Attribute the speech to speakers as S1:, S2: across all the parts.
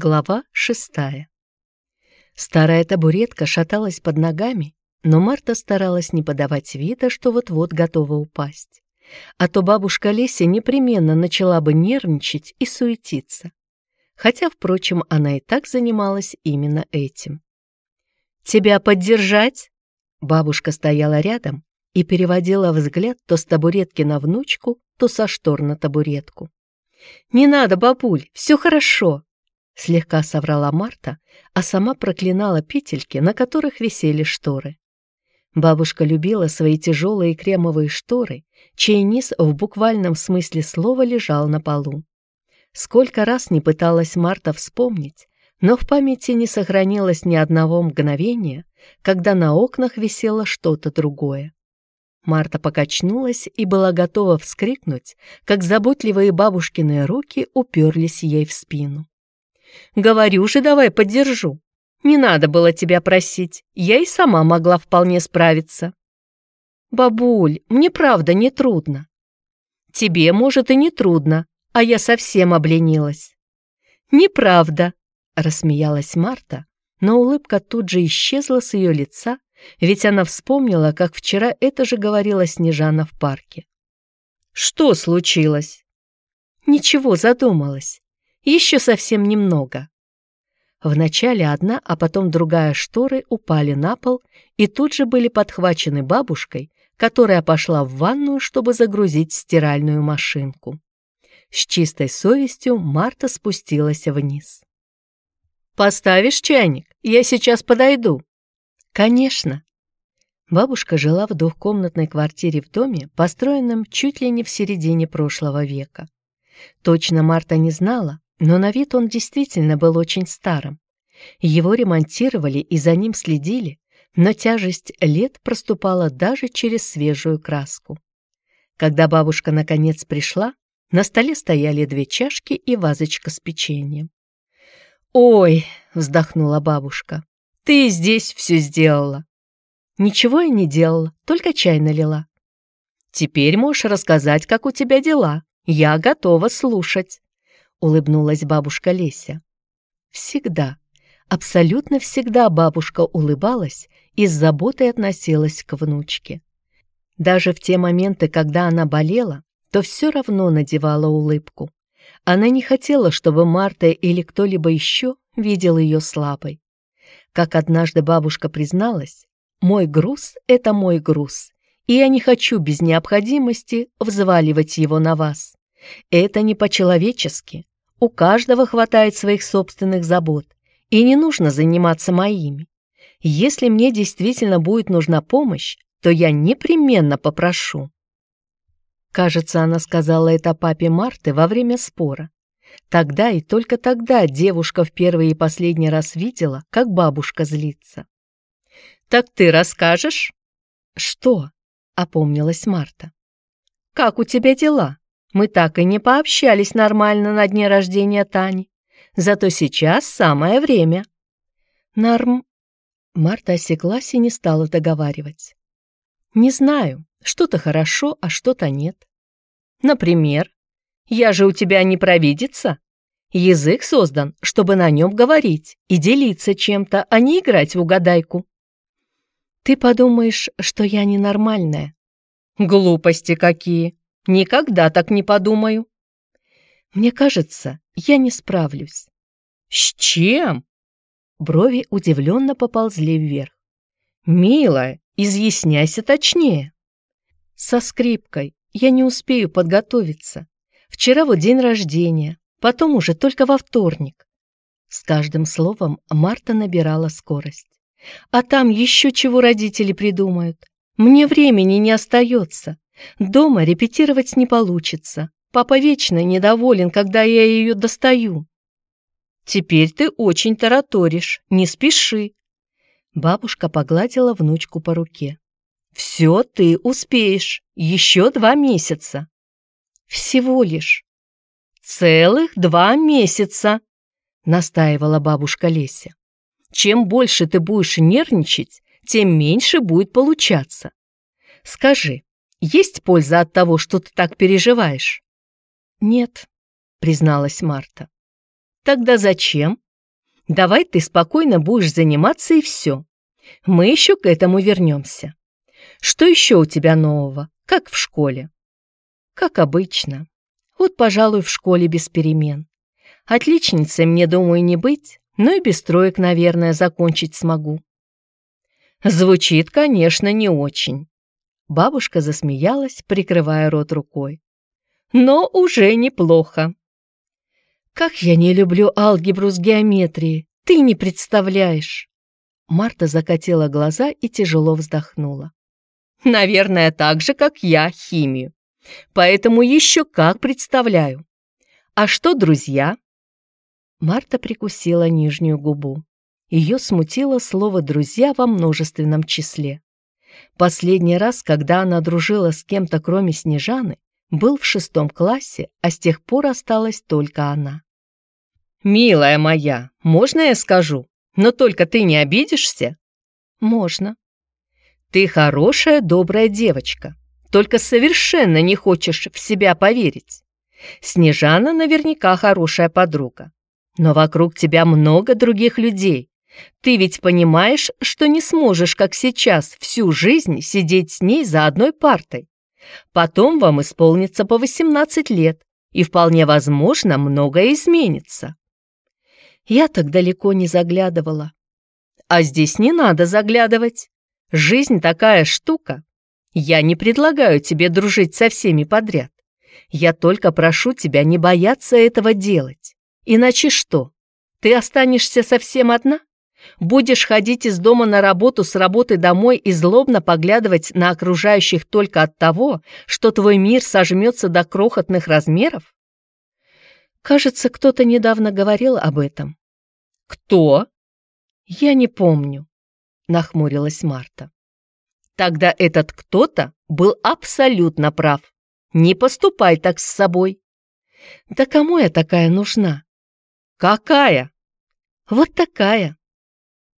S1: Глава шестая. Старая табуретка шаталась под ногами, но Марта старалась не подавать вида, что вот-вот готова упасть. А то бабушка Леся непременно начала бы нервничать и суетиться. Хотя, впрочем, она и так занималась именно этим. «Тебя поддержать?» Бабушка стояла рядом и переводила взгляд то с табуретки на внучку, то со штор на табуретку. «Не надо, бабуль, все хорошо!» Слегка соврала Марта, а сама проклинала петельки, на которых висели шторы. Бабушка любила свои тяжелые кремовые шторы, чей низ в буквальном смысле слова лежал на полу. Сколько раз не пыталась Марта вспомнить, но в памяти не сохранилось ни одного мгновения, когда на окнах висело что-то другое. Марта покачнулась и была готова вскрикнуть, как заботливые бабушкины руки уперлись ей в спину. Говорю же, давай поддержу. Не надо было тебя просить, я и сама могла вполне справиться. Бабуль, мне правда не трудно. Тебе, может, и не трудно, а я совсем обленилась. Неправда, рассмеялась Марта, но улыбка тут же исчезла с ее лица, ведь она вспомнила, как вчера это же говорила Снежана в парке. Что случилось? Ничего, задумалась. Еще совсем немного. Вначале одна, а потом другая шторы упали на пол и тут же были подхвачены бабушкой, которая пошла в ванную, чтобы загрузить стиральную машинку. С чистой совестью Марта спустилась вниз. «Поставишь чайник? Я сейчас подойду». «Конечно». Бабушка жила в двухкомнатной квартире в доме, построенном чуть ли не в середине прошлого века. Точно Марта не знала, но на вид он действительно был очень старым. Его ремонтировали и за ним следили, но тяжесть лет проступала даже через свежую краску. Когда бабушка наконец пришла, на столе стояли две чашки и вазочка с печеньем. «Ой!» — вздохнула бабушка. «Ты здесь все сделала!» «Ничего я не делала, только чай налила». «Теперь можешь рассказать, как у тебя дела. Я готова слушать». — улыбнулась бабушка Леся. Всегда, абсолютно всегда бабушка улыбалась и с заботой относилась к внучке. Даже в те моменты, когда она болела, то все равно надевала улыбку. Она не хотела, чтобы Марта или кто-либо еще видел ее слабой. Как однажды бабушка призналась, «Мой груз — это мой груз, и я не хочу без необходимости взваливать его на вас. Это не по-человечески. У каждого хватает своих собственных забот, и не нужно заниматься моими. Если мне действительно будет нужна помощь, то я непременно попрошу. Кажется, она сказала это папе Марты во время спора. Тогда и только тогда девушка в первый и последний раз видела, как бабушка злится. «Так ты расскажешь?» «Что?» — опомнилась Марта. «Как у тебя дела?» Мы так и не пообщались нормально на дне рождения Тани. Зато сейчас самое время. Норм... Марта осеклась и не стала договаривать. Не знаю, что-то хорошо, а что-то нет. Например, я же у тебя не провидица. Язык создан, чтобы на нем говорить и делиться чем-то, а не играть в угадайку. Ты подумаешь, что я ненормальная. Глупости какие. Никогда так не подумаю. Мне кажется, я не справлюсь. С чем? Брови удивленно поползли вверх. Милая, изъясняйся точнее. Со скрипкой. Я не успею подготовиться. Вчера вот день рождения, потом уже только во вторник. С каждым словом Марта набирала скорость. А там еще чего родители придумают. Мне времени не остается. Дома репетировать не получится. Папа вечно недоволен, когда я ее достаю. Теперь ты очень тараторишь, не спеши. Бабушка погладила внучку по руке. Все ты успеешь, еще два месяца. Всего лишь. Целых два месяца, настаивала бабушка Леся. Чем больше ты будешь нервничать, тем меньше будет получаться. Скажи, есть польза от того, что ты так переживаешь?» «Нет», — призналась Марта. «Тогда зачем?» Давай ты спокойно будешь заниматься и все. Мы еще к этому вернемся. Что еще у тебя нового? Как в школе? Как обычно. Вот, пожалуй, в школе без перемен. Отличницей мне, думаю, не быть, но и без троек, наверное, закончить смогу. Звучит, конечно, не очень. Бабушка засмеялась, прикрывая рот рукой. Но уже неплохо. Как я не люблю алгебру с геометрией, ты не представляешь. Марта закатила глаза и тяжело вздохнула. Наверное, так же, как я, химию. Поэтому еще как представляю. А что, друзья? Марта прикусила нижнюю губу. Ее смутило слово «друзья» во множественном числе. Последний раз, когда она дружила с кем-то, кроме Снежаны, был в шестом классе, а с тех пор осталась только она. «Милая моя, можно я скажу? Но только ты не обидишься?» «Можно». «Ты хорошая, добрая девочка, только совершенно не хочешь в себя поверить. Снежана наверняка хорошая подруга, но вокруг тебя много других людей, ты ведь понимаешь, что не сможешь, как сейчас, всю жизнь сидеть с ней за одной партой. Потом вам исполнится по 18 лет, и вполне возможно, многое изменится. Я так далеко не заглядывала. А здесь не надо заглядывать. Жизнь такая штука. Я не предлагаю тебе дружить со всеми подряд. Я только прошу тебя не бояться этого делать. Иначе что? Ты останешься совсем одна? Будешь ходить из дома на работу, с работы домой и злобно поглядывать на окружающих только от того, что твой мир сожмется до крохотных размеров? Кажется, кто-то недавно говорил об этом. Кто? Я не помню, нахмурилась Марта. Тогда этот кто-то был абсолютно прав. Не поступай так с собой. Да кому я такая нужна? Какая? Вот такая.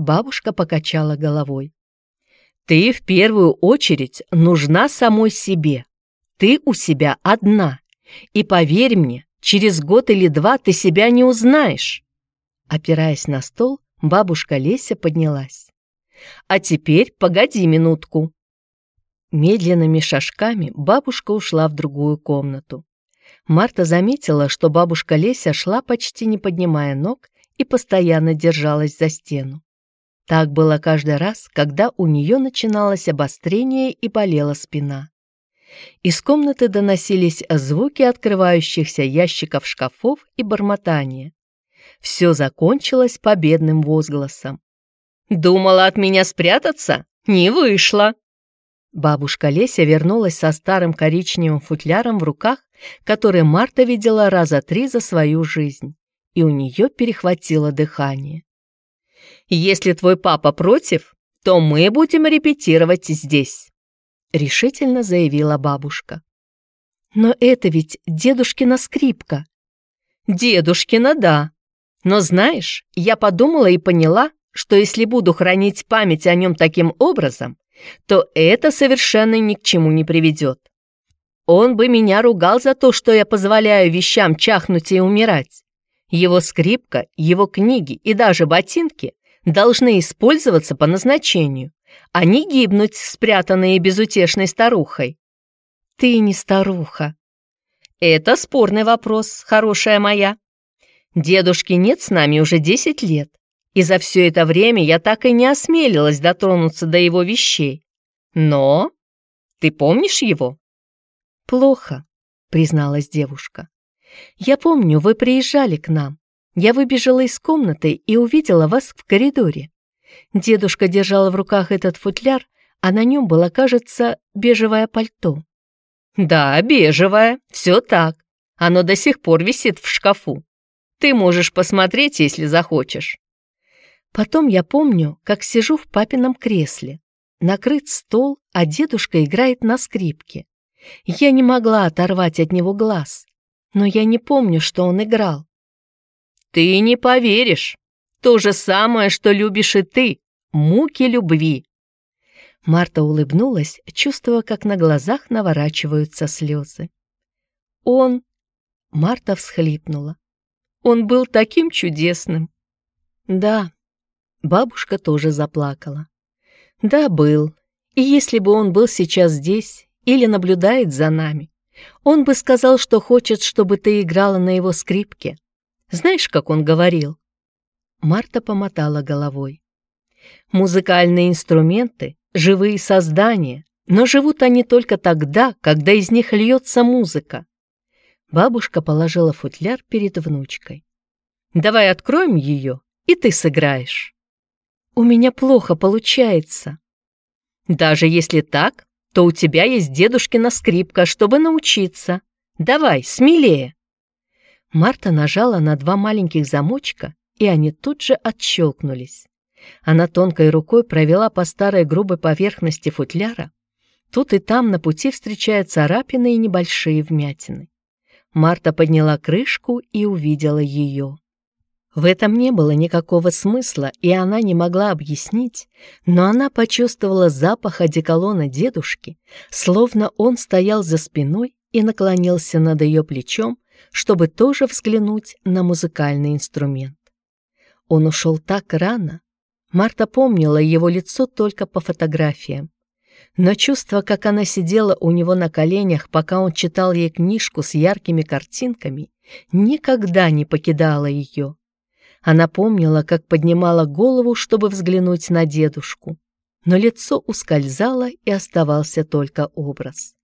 S1: Бабушка покачала головой. «Ты в первую очередь нужна самой себе. Ты у себя одна. И поверь мне, через год или два ты себя не узнаешь». Опираясь на стол, бабушка Леся поднялась. «А теперь погоди минутку». Медленными шажками бабушка ушла в другую комнату. Марта заметила, что бабушка Леся шла почти не поднимая ног и постоянно держалась за стену. Так было каждый раз, когда у нее начиналось обострение и болела спина. Из комнаты доносились звуки открывающихся ящиков шкафов и бормотания. Все закончилось победным возгласом. «Думала от меня спрятаться? Не вышло!» Бабушка Леся вернулась со старым коричневым футляром в руках, который Марта видела раза три за свою жизнь, и у нее перехватило дыхание. Если твой папа против, то мы будем репетировать здесь», — решительно заявила бабушка. «Но это ведь дедушкина скрипка». «Дедушкина, да. Но знаешь, я подумала и поняла, что если буду хранить память о нем таким образом, то это совершенно ни к чему не приведет. Он бы меня ругал за то, что я позволяю вещам чахнуть и умирать. Его скрипка, его книги и даже ботинки должны использоваться по назначению, а не гибнуть, спрятанные безутешной старухой. Ты не старуха. Это спорный вопрос, хорошая моя. Дедушки нет с нами уже десять лет, и за все это время я так и не осмелилась дотронуться до его вещей. Но... Ты помнишь его? Плохо, призналась девушка. Я помню, вы приезжали к нам. Я выбежала из комнаты и увидела вас в коридоре. Дедушка держал в руках этот футляр, а на нем было, кажется, бежевое пальто. «Да, бежевое, все так. Оно до сих пор висит в шкафу. Ты можешь посмотреть, если захочешь». Потом я помню, как сижу в папином кресле. Накрыт стол, а дедушка играет на скрипке. Я не могла оторвать от него глаз, но я не помню, что он играл. Ты не поверишь. То же самое, что любишь и ты. Муки любви. Марта улыбнулась, чувствуя, как на глазах наворачиваются слезы. Он... Марта всхлипнула. Он был таким чудесным. Да, бабушка тоже заплакала. Да, был. И если бы он был сейчас здесь или наблюдает за нами, он бы сказал, что хочет, чтобы ты играла на его скрипке. Знаешь, как он говорил? Марта помотала головой. Музыкальные инструменты — живые создания, но живут они только тогда, когда из них льется музыка. Бабушка положила футляр перед внучкой. «Давай откроем ее, и ты сыграешь». «У меня плохо получается». «Даже если так, то у тебя есть дедушкина скрипка, чтобы научиться. Давай, смелее!» Марта нажала на два маленьких замочка, и они тут же отщелкнулись. Она тонкой рукой провела по старой грубой поверхности футляра. Тут и там на пути встречаются царапины и небольшие вмятины. Марта подняла крышку и увидела ее. В этом не было никакого смысла, и она не могла объяснить, но она почувствовала запах одеколона дедушки, словно он стоял за спиной и наклонился над ее плечом, чтобы тоже взглянуть на музыкальный инструмент. Он ушел так рано. Марта помнила его лицо только по фотографиям. Но чувство, как она сидела у него на коленях, пока он читал ей книжку с яркими картинками, никогда не покидало ее. Она помнила, как поднимала голову, чтобы взглянуть на дедушку, но лицо ускользало, и оставался только образ.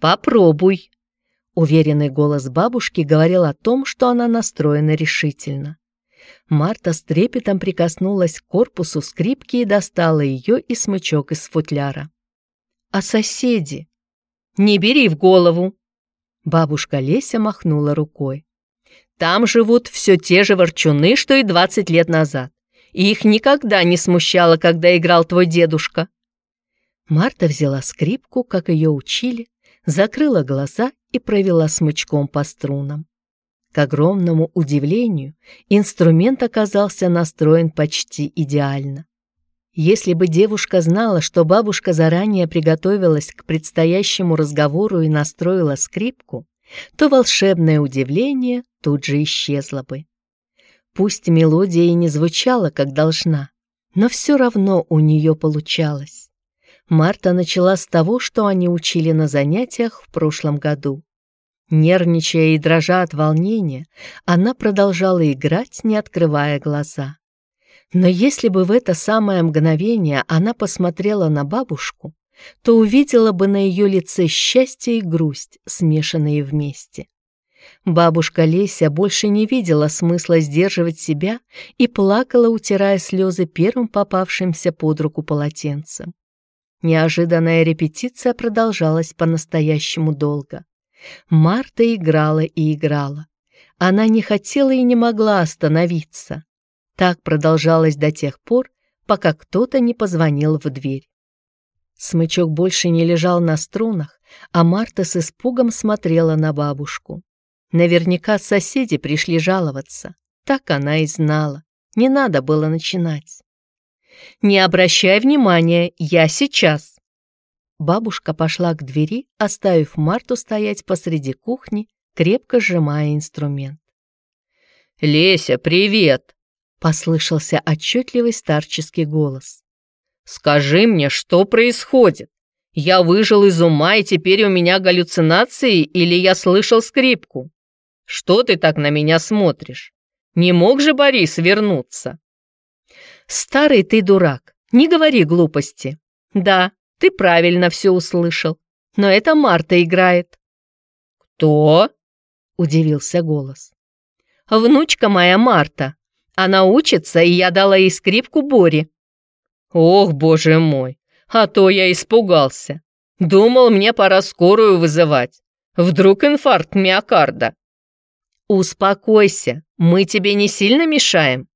S1: «Попробуй!» Уверенный голос бабушки говорил о том, что она настроена решительно. Марта с трепетом прикоснулась к корпусу скрипки и достала ее и смычок из футляра. «А соседи?» «Не бери в голову!» Бабушка Леся махнула рукой. Там живут все те же ворчуны, что и 20 лет назад. И их никогда не смущало, когда играл твой дедушка. Марта взяла скрипку, как ее учили, закрыла глаза и провела смычком по струнам. К огромному удивлению, инструмент оказался настроен почти идеально. Если бы девушка знала, что бабушка заранее приготовилась к предстоящему разговору и настроила скрипку, то волшебное удивление тут же исчезло бы. Пусть мелодия и не звучала, как должна, но все равно у нее получалось. Марта начала с того, что они учили на занятиях в прошлом году. Нервничая и дрожа от волнения, она продолжала играть, не открывая глаза. Но если бы в это самое мгновение она посмотрела на бабушку, то увидела бы на ее лице счастье и грусть, смешанные вместе. Бабушка Леся больше не видела смысла сдерживать себя и плакала, утирая слезы первым попавшимся под руку полотенцем. Неожиданная репетиция продолжалась по-настоящему долго. Марта играла и играла. Она не хотела и не могла остановиться. Так продолжалось до тех пор, пока кто-то не позвонил в дверь. Смычок больше не лежал на струнах, а Марта с испугом смотрела на бабушку. Наверняка соседи пришли жаловаться. Так она и знала. Не надо было начинать. «Не обращай внимания, я сейчас!» Бабушка пошла к двери, оставив Марту стоять посреди кухни, крепко сжимая инструмент. «Леся, привет!» — послышался отчетливый старческий голос. Скажи мне, что происходит? Я выжил из ума, и теперь у меня галлюцинации, или я слышал скрипку? Что ты так на меня смотришь? Не мог же Борис вернуться? Старый ты дурак, не говори глупости. Да, ты правильно все услышал, но это Марта играет. Кто? Удивился голос. Внучка моя Марта. Она учится, и я дала ей скрипку Боре. Ох, боже мой, а то я испугался. Думал, мне пора скорую вызывать. Вдруг инфаркт миокарда. Успокойся, мы тебе не сильно мешаем.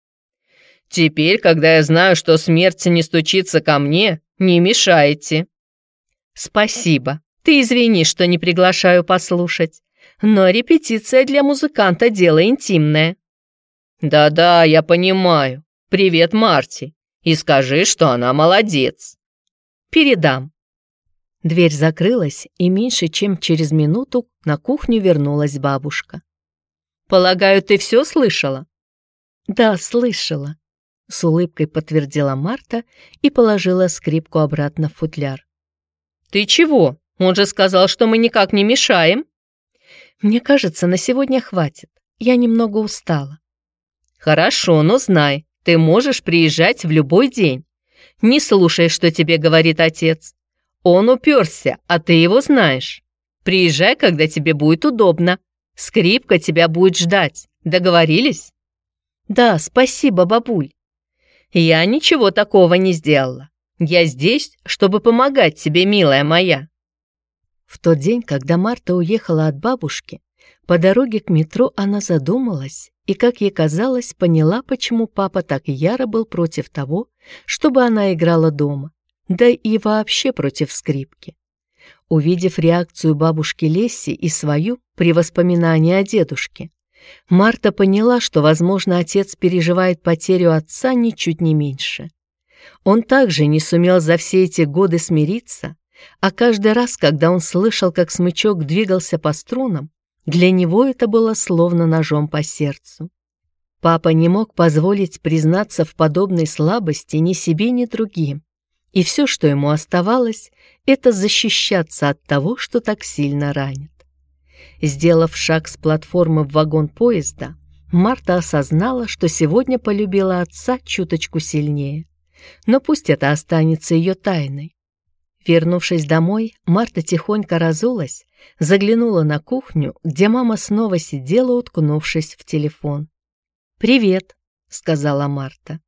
S1: Теперь, когда я знаю, что смерть не стучится ко мне, не мешайте. Спасибо. Ты извини, что не приглашаю послушать. Но репетиция для музыканта дело интимное. Да-да, я понимаю. Привет, Марти и скажи, что она молодец. Передам. Дверь закрылась, и меньше чем через минуту на кухню вернулась бабушка. «Полагаю, ты все слышала?» «Да, слышала. — с улыбкой подтвердила Марта и положила скрипку обратно в футляр.
S2: «Ты чего? Он же сказал, что мы никак не мешаем».
S1: «Мне кажется, на сегодня хватит. Я немного устала».
S2: «Хорошо, но знай, ты можешь приезжать в любой день. Не слушай, что тебе говорит отец. Он уперся, а ты его знаешь. Приезжай, когда тебе будет удобно. Скрипка тебя будет ждать. Договорились?»
S1: «Да, спасибо, бабуль».
S2: «Я ничего такого не сделала. Я здесь, чтобы помогать тебе, милая моя».
S1: В тот день, когда Марта уехала от бабушки, по дороге к метро она задумалась и, как ей казалось, поняла, почему папа так яро был против того, чтобы она играла дома, да и вообще против скрипки. Увидев реакцию бабушки Лесси и свою при воспоминании о дедушке, Марта поняла, что, возможно, отец переживает потерю отца ничуть не меньше. Он также не сумел за все эти годы смириться, а каждый раз, когда он слышал, как смычок двигался по струнам, для него это было словно ножом по сердцу. Папа не мог позволить признаться в подобной слабости ни себе, ни другим, и все, что ему оставалось, это защищаться от того, что так сильно ранит. Сделав шаг с платформы в вагон поезда, Марта осознала, что сегодня полюбила отца чуточку сильнее. Но пусть это останется ее тайной. Вернувшись домой, Марта тихонько разулась, заглянула на кухню, где мама снова сидела, уткнувшись в телефон. «Привет», — сказала Марта.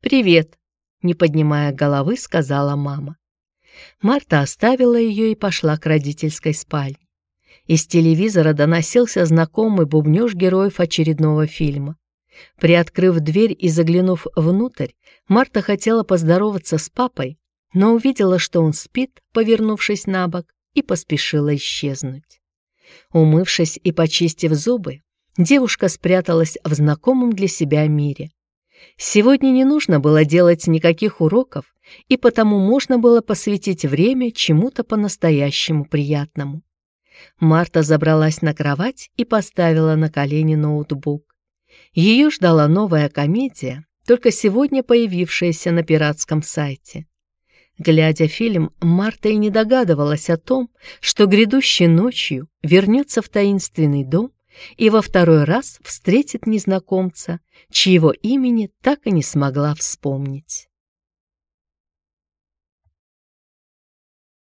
S1: «Привет», — не поднимая головы, сказала мама. Марта оставила ее и пошла к родительской спальне. Из телевизора доносился знакомый бубнёж героев очередного фильма. Приоткрыв дверь и заглянув внутрь, Марта хотела поздороваться с папой, но увидела, что он спит, повернувшись на бок, и поспешила исчезнуть. Умывшись и почистив зубы, девушка спряталась в знакомом для себя мире. Сегодня не нужно было делать никаких уроков, и потому можно было посвятить время чему-то по-настоящему приятному. Марта забралась на кровать и поставила на колени ноутбук. Ее ждала новая комедия, только сегодня появившаяся на пиратском сайте. Глядя фильм, Марта и не догадывалась о том, что грядущей ночью вернется в таинственный дом и во второй раз встретит незнакомца, чьего имени так и не смогла вспомнить.